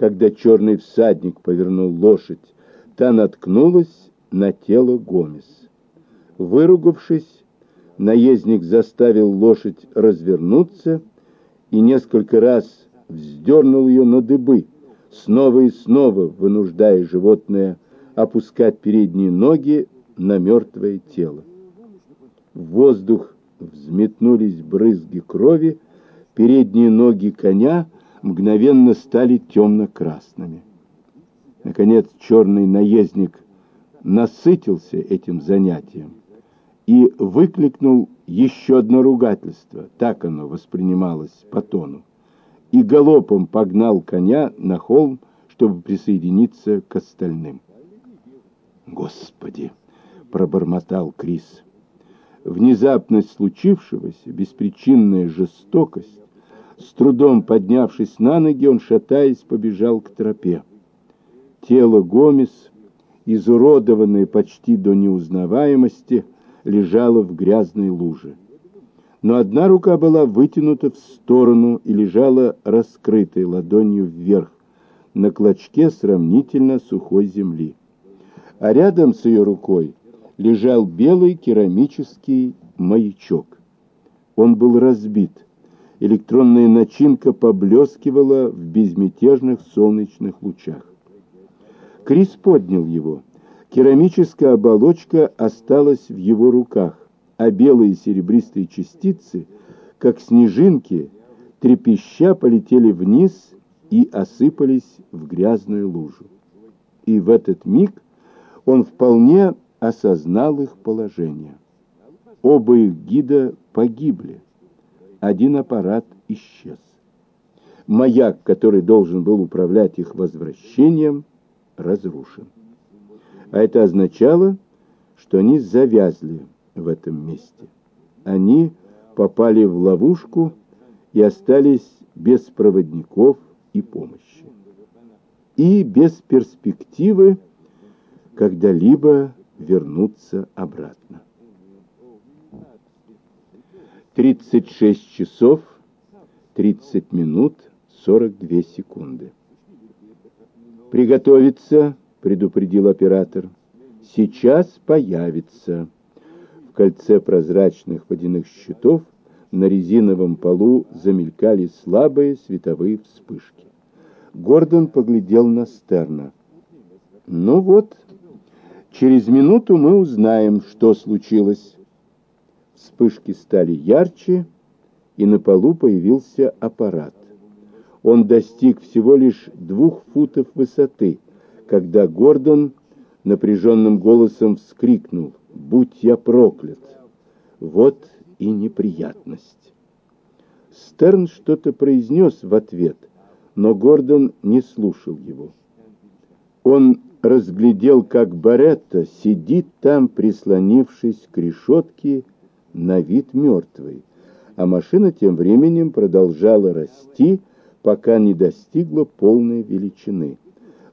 Когда черный всадник повернул лошадь, та наткнулась на тело Гомес. Выругавшись, наездник заставил лошадь развернуться и несколько раз вздернул ее на дыбы, снова и снова вынуждая животное опускать передние ноги на мертвое тело. В воздух взметнулись брызги крови, передние ноги коня мгновенно стали темно-красными. Наконец черный наездник насытился этим занятием и выкликнул еще одно ругательство, так оно воспринималось по тону, и галопом погнал коня на холм, чтобы присоединиться к остальным. «Господи!» — пробормотал Крис. Внезапность случившегося, беспричинная жестокость, с трудом поднявшись на ноги, он, шатаясь, побежал к тропе. Тело Гомес, изуродованное почти до неузнаваемости, лежало в грязной луже. Но одна рука была вытянута в сторону и лежала раскрытой ладонью вверх, на клочке сравнительно сухой земли. А рядом с ее рукой лежал белый керамический маячок. Он был разбит. Электронная начинка поблескивала в безмятежных солнечных лучах. Крис поднял его. Керамическая оболочка осталась в его руках, а белые серебристые частицы, как снежинки, трепеща полетели вниз и осыпались в грязную лужу. И в этот миг он вполне осознал их положение. Оба их гида погибли. Один аппарат исчез. Маяк, который должен был управлять их возвращением, разрушен. А это означало, что они завязли в этом месте. Они попали в ловушку и остались без проводников и помощи. И без перспективы когда-либо вернуться обратно. 36 часов 30 минут 42 секунды. «Приготовиться», — предупредил оператор. «Сейчас появится». В кольце прозрачных водяных щитов на резиновом полу замелькали слабые световые вспышки. Гордон поглядел на Стерна. «Ну вот, Через минуту мы узнаем, что случилось. Вспышки стали ярче, и на полу появился аппарат. Он достиг всего лишь двух футов высоты, когда Гордон напряженным голосом вскрикнул «Будь я проклят!» Вот и неприятность. Стерн что-то произнес в ответ, но Гордон не слушал его. Он разглядел, как Баретта сидит там, прислонившись к решетке, на вид мертвый, а машина тем временем продолжала расти, пока не достигла полной величины.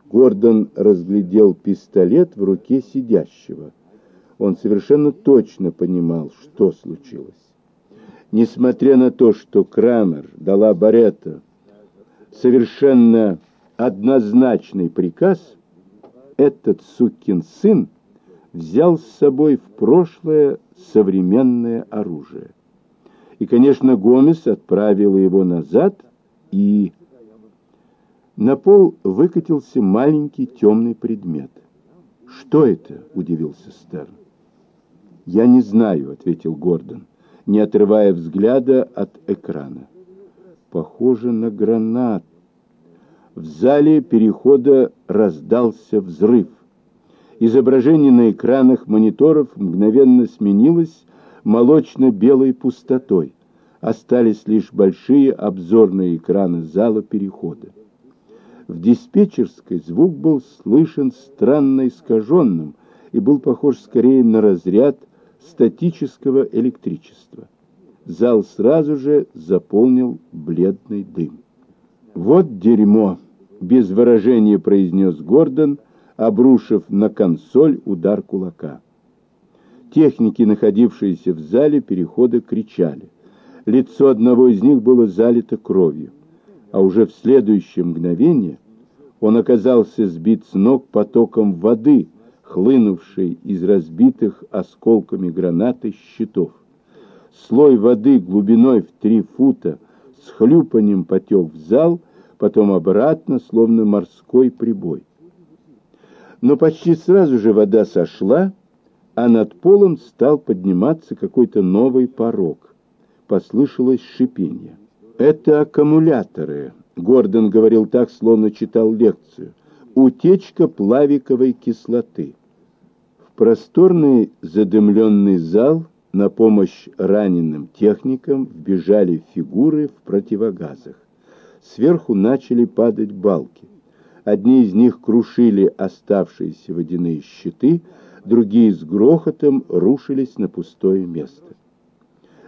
Гордон разглядел пистолет в руке сидящего. Он совершенно точно понимал, что случилось. Несмотря на то, что Крамер дала Баретта совершенно однозначный приказ – этот сукин сын взял с собой в прошлое современное оружие. И, конечно, Гомес отправил его назад, и на пол выкатился маленький темный предмет. «Что это?» — удивился Стерн. «Я не знаю», — ответил Гордон, не отрывая взгляда от экрана. «Похоже на гранат», в зале перехода раздался взрыв. Изображение на экранах мониторов мгновенно сменилось молочно-белой пустотой. Остались лишь большие обзорные экраны зала перехода. В диспетчерской звук был слышен странно искаженным и был похож скорее на разряд статического электричества. Зал сразу же заполнил бледный дым. «Вот дерьмо!» без выражения произнес Гордон, обрушив на консоль удар кулака. Техники, находившиеся в зале перехода, кричали. Лицо одного из них было залито кровью, а уже в следующее мгновение Он оказался сбит с ног потоком воды, хлынувшей из разбитых осколками гранаты щитов. Слой воды глубиной в три фута с хлюпанием потек в зал, потом обратно, словно морской прибой. Но почти сразу же вода сошла, а над полом стал подниматься какой-то новый порог. Послышалось шипение. «Это аккумуляторы», — Гордон говорил так, словно читал лекцию. «Утечка плавиковой кислоты». В просторный задымленный зал на помощь раненым техникам вбежали фигуры в противогазах. Сверху начали падать балки. Одни из них крушили оставшиеся водяные щиты, другие с грохотом рушились на пустое место.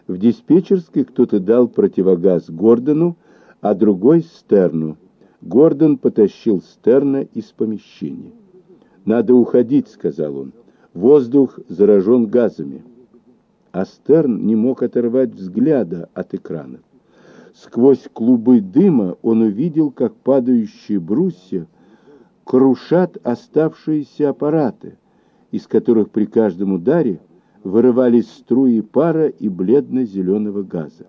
В диспетчерской кто-то дал противогаз Гордону, а другой — Стерну. Гордон потащил Стерна из помещения. «Надо уходить», — сказал он. «Воздух заражен газами». А Стерн не мог оторвать взгляда от экрана. Сквозь клубы дыма он увидел, как падающие брусья крушат оставшиеся аппараты, из которых при каждом ударе вырывались струи пара и бледно-зеленого газа.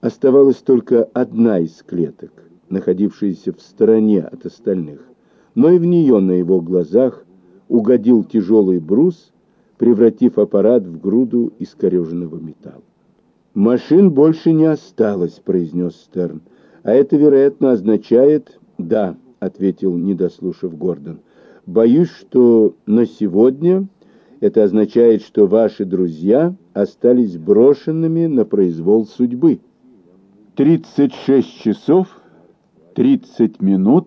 Оставалась только одна из клеток, находившаяся в стороне от остальных, но и в нее на его глазах угодил тяжелый брус, превратив аппарат в груду искореженного металла. «Машин больше не осталось», — произнес Стерн. «А это, вероятно, означает...» «Да», — ответил, не дослушав Гордон. «Боюсь, что на сегодня это означает, что ваши друзья остались брошенными на произвол судьбы». «Тридцать шесть часов, тридцать минут,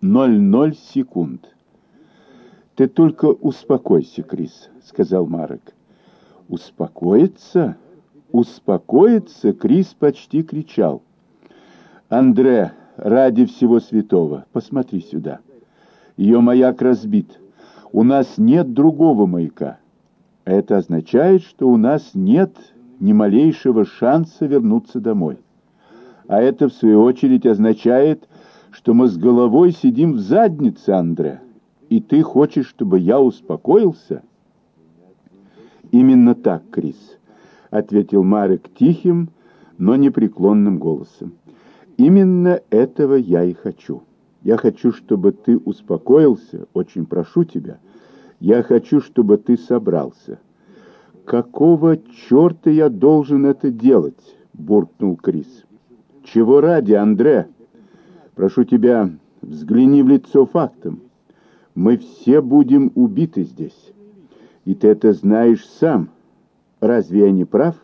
ноль ноль секунд». «Ты только успокойся, Крис», — сказал Марек. «Успокоиться?» «Успокоиться?» — Крис почти кричал. «Андре, ради всего святого, посмотри сюда. Ее маяк разбит. У нас нет другого маяка. Это означает, что у нас нет ни малейшего шанса вернуться домой. А это, в свою очередь, означает, что мы с головой сидим в заднице, Андре. И ты хочешь, чтобы я успокоился?» «Именно так, Крис» ответил Марек тихим, но непреклонным голосом. Именно этого я и хочу. Я хочу, чтобы ты успокоился, очень прошу тебя. Я хочу, чтобы ты собрался. Какого черта я должен это делать? буркнул Крис. Чего ради, Андре? Прошу тебя, взгляни в лицо фактом. Мы все будем убиты здесь. И ты это знаешь сам. Разве я не прав?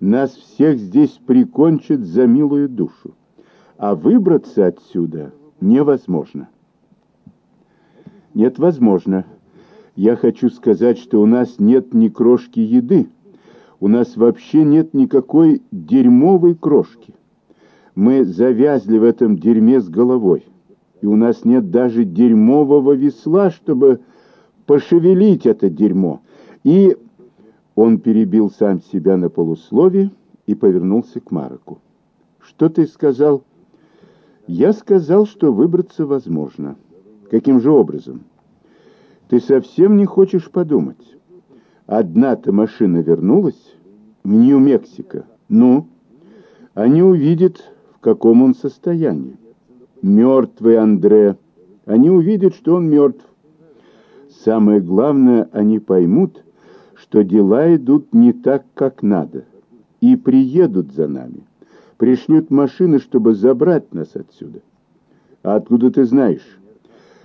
Нас всех здесь прикончат за милую душу, а выбраться отсюда невозможно. Нет, возможно. Я хочу сказать, что у нас нет ни крошки еды. У нас вообще нет никакой дерьмовой крошки. Мы завязли в этом дерьме с головой. И у нас нет даже дерьмового весла, чтобы пошевелить это дерьмо. И он перебил сам себя на полуслове и повернулся к Мароку. «Что ты сказал?» «Я сказал, что выбраться возможно. Каким же образом?» «Ты совсем не хочешь подумать. Одна-то машина вернулась в Нью-Мексико. Ну, они увидят, в каком он состоянии. Мертвый Андре. Они увидят, что он мертв. Самое главное, они поймут, что дела идут не так, как надо, и приедут за нами, пришлют машины, чтобы забрать нас отсюда. А откуда ты знаешь?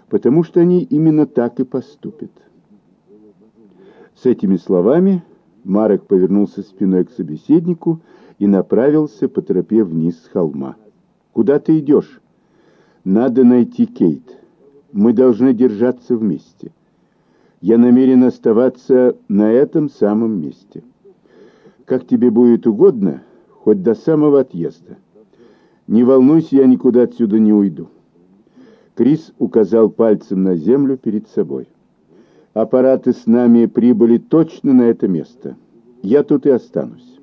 Потому что они именно так и поступят. С этими словами Марек повернулся спиной к собеседнику и направился по тропе вниз с холма. «Куда ты идешь?» «Надо найти Кейт. Мы должны держаться вместе я намерен оставаться на этом самом месте. Как тебе будет угодно, хоть до самого отъезда. Не волнуйся, я никуда отсюда не уйду. Крис указал пальцем на землю перед собой. Аппараты с нами прибыли точно на это место. Я тут и останусь.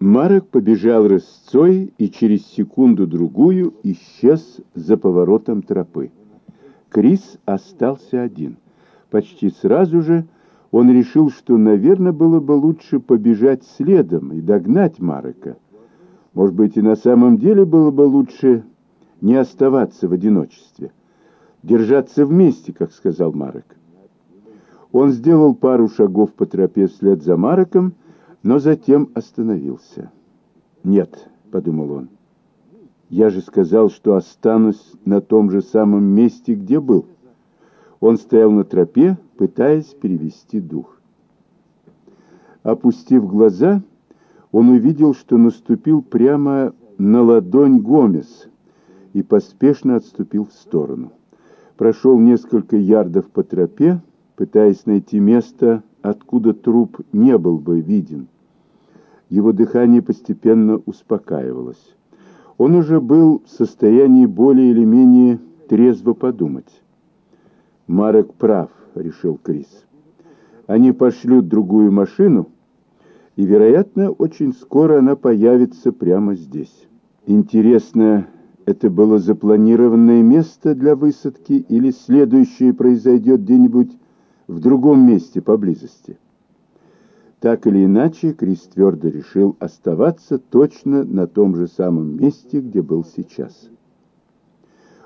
Марок побежал рысцой и через секунду-другую исчез за поворотом тропы. Крис остался один. Почти сразу же он решил, что, наверное, было бы лучше побежать следом и догнать Марека. Может быть, и на самом деле было бы лучше не оставаться в одиночестве. Держаться вместе, как сказал Марек. Он сделал пару шагов по тропе вслед за Мареком, но затем остановился. «Нет», — подумал он, — «я же сказал, что останусь на том же самом месте, где был». Он стоял на тропе, пытаясь перевести дух. Опустив глаза, он увидел, что наступил прямо на ладонь Гомес и поспешно отступил в сторону. Прошел несколько ярдов по тропе, пытаясь найти место, откуда труп не был бы виден. Его дыхание постепенно успокаивалось. Он уже был в состоянии более или менее трезво подумать. «Марек прав», — решил Крис. «Они пошлют другую машину, и, вероятно, очень скоро она появится прямо здесь. Интересно, это было запланированное место для высадки или следующее произойдет где-нибудь в другом месте поблизости. Так или иначе, Крис твердо решил оставаться точно на том же самом месте, где был сейчас.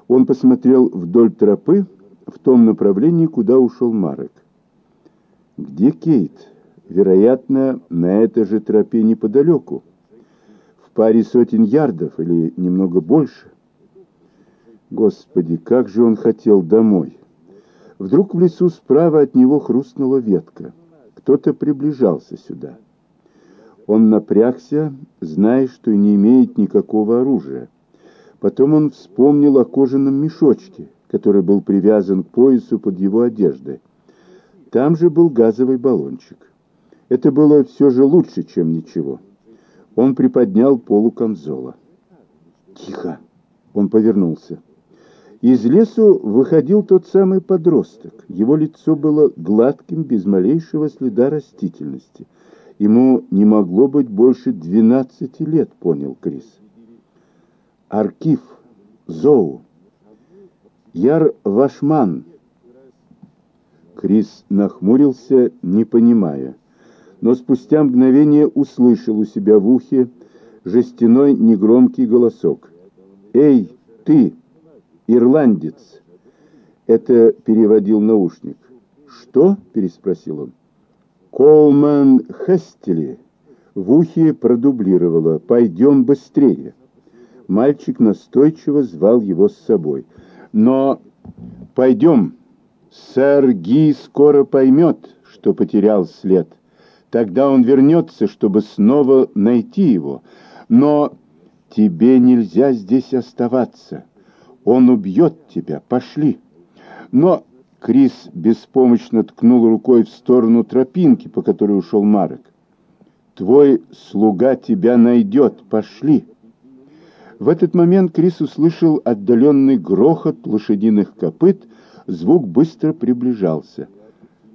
Он посмотрел вдоль тропы в том направлении, куда ушел Марек. Где Кейт? Вероятно, на этой же тропе неподалеку. В паре сотен ярдов или немного больше. Господи, как же он хотел домой! Вдруг в лесу справа от него хрустнула ветка. Кто-то приближался сюда. Он напрягся, зная, что не имеет никакого оружия. Потом он вспомнил о кожаном мешочке, который был привязан к поясу под его одеждой. Там же был газовый баллончик. Это было все же лучше, чем ничего. Он приподнял полу камзола. «Тихо!» Он повернулся. Из лесу выходил тот самый подросток. Его лицо было гладким, без малейшего следа растительности. Ему не могло быть больше двенадцати лет, понял Крис. Аркив, Зоу, Яр Вашман. Крис нахмурился, не понимая, но спустя мгновение услышал у себя в ухе жестяной негромкий голосок. «Эй, ты!» «Ирландец!» Это переводил наушник. «Что?» — переспросил он. «Колман Хестели!» В ухе продублировало «Пойдем быстрее!» Мальчик настойчиво звал его с собой. «Но пойдем!» Сэр Ги скоро поймет, что потерял след. Тогда он вернется, чтобы снова найти его. Но тебе нельзя здесь оставаться. Он убьет тебя. Пошли. Но Крис беспомощно ткнул рукой в сторону тропинки, по которой ушел Марек. Твой слуга тебя найдет. Пошли. В этот момент Крис услышал отдаленный грохот лошадиных копыт. Звук быстро приближался.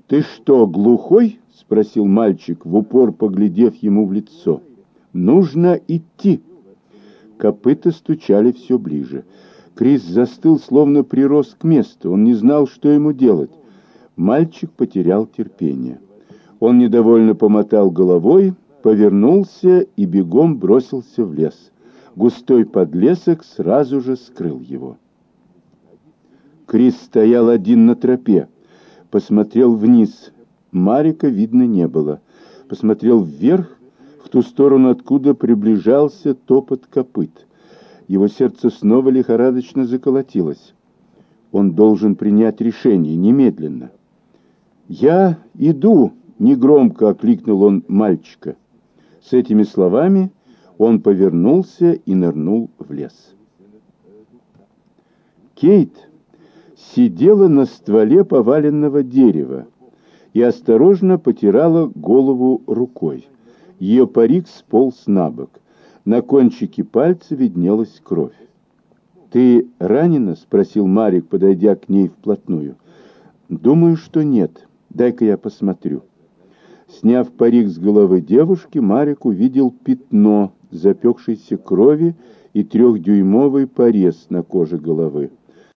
«Ты что, глухой?» — спросил мальчик, в упор поглядев ему в лицо. «Нужно идти». Копыта стучали все ближе. Крис застыл, словно прирос к месту. Он не знал, что ему делать. Мальчик потерял терпение. Он недовольно помотал головой, повернулся и бегом бросился в лес. Густой подлесок сразу же скрыл его. Крис стоял один на тропе. Посмотрел вниз. Марика видно не было. Посмотрел вверх, в ту сторону, откуда приближался топот копыт. Его сердце снова лихорадочно заколотилось. Он должен принять решение немедленно. «Я иду!» — негромко окликнул он мальчика. С этими словами он повернулся и нырнул в лес. Кейт сидела на стволе поваленного дерева и осторожно потирала голову рукой. Ее парик сполз на бок. На кончике пальца виднелась кровь. «Ты ранена?» — спросил Марик, подойдя к ней вплотную. «Думаю, что нет. Дай-ка я посмотрю». Сняв парик с головы девушки, Марик увидел пятно запекшейся крови и трехдюймовый порез на коже головы.